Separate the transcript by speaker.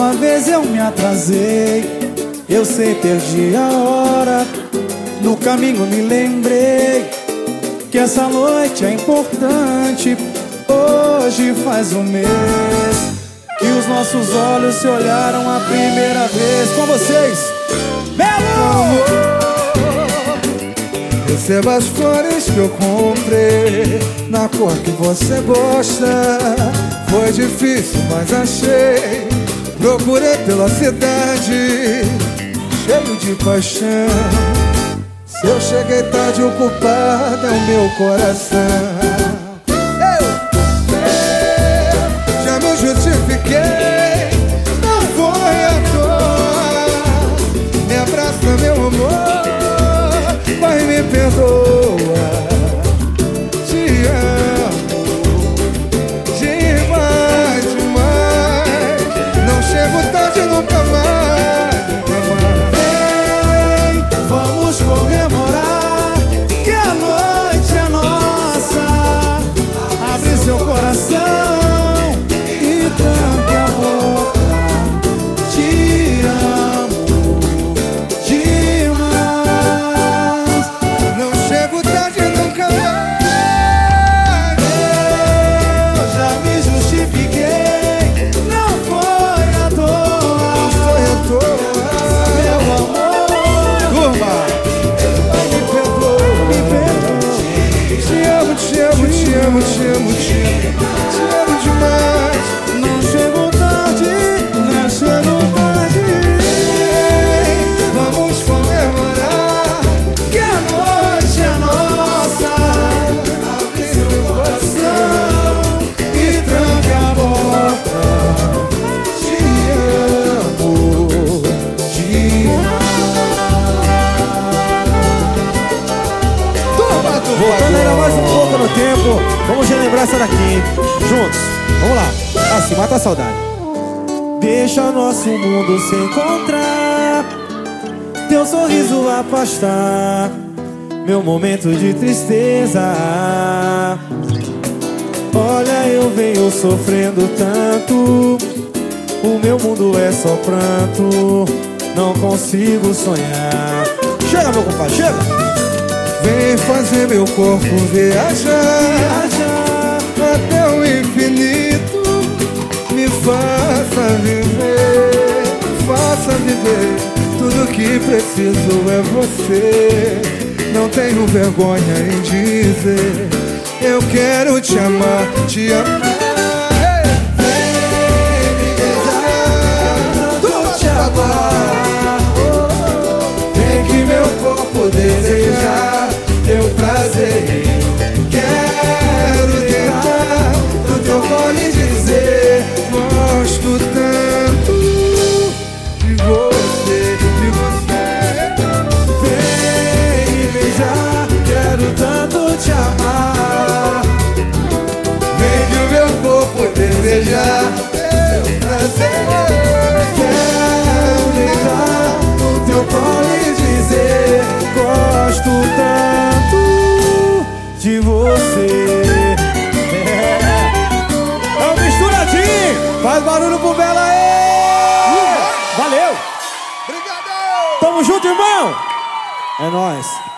Speaker 1: Uma vez eu me atrasei, eu sei, perdi a hora. No caminho me lembrei que essa noite é importante. Hoje faz um mês que os nossos olhos se olharam a primeira vez. Com vocês, Belo!
Speaker 2: Receba as flores que eu comprei Na cor que você gosta Foi difícil, mas achei Procurei pela cidade Cheio de paixão. Se eu cheguei tarde, o culpado é o meu coração
Speaker 3: essa daqui. Juntos. Vamos lá. Assim, mata a saudade. Deixa nosso mundo se encontrar. Teu sorriso afastar. Meu momento de tristeza. Olha, eu venho sofrendo tanto. O meu mundo é só pranto. Não consigo sonhar. Chega, meu compadre, chega.
Speaker 2: Vem fazer meu corpo viajar Até o infinito Me faça viver Faça viver. Tudo que preciso é você. Não tenho vergonha em dizer. Eu quero te amar, te amar
Speaker 1: de você. É, é o misturadinho. Faz barulho pro Bela aí Valeu!
Speaker 2: Obrigado!
Speaker 1: Tamo junto, irmão! É nóis